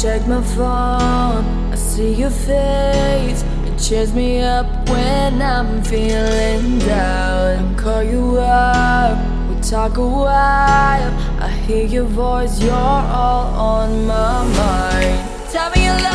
check my phone, I see your face. It cheers me up when I'm feeling down. I call you up, we talk a while. I hear your voice, you're all on my mind. Tell me you love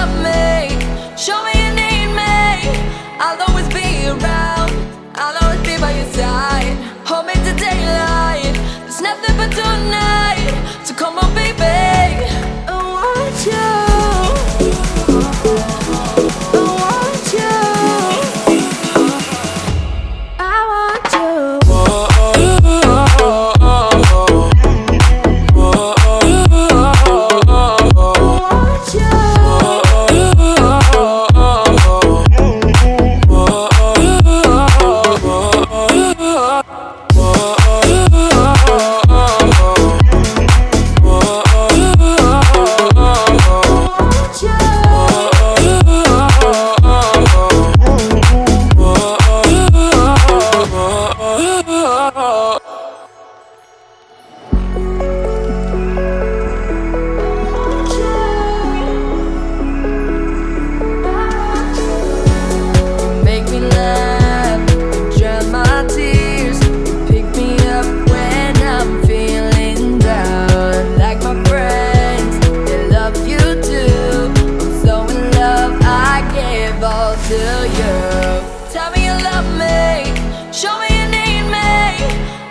Show me you need me.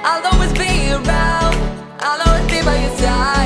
I'll always be around. I'll always be by your side.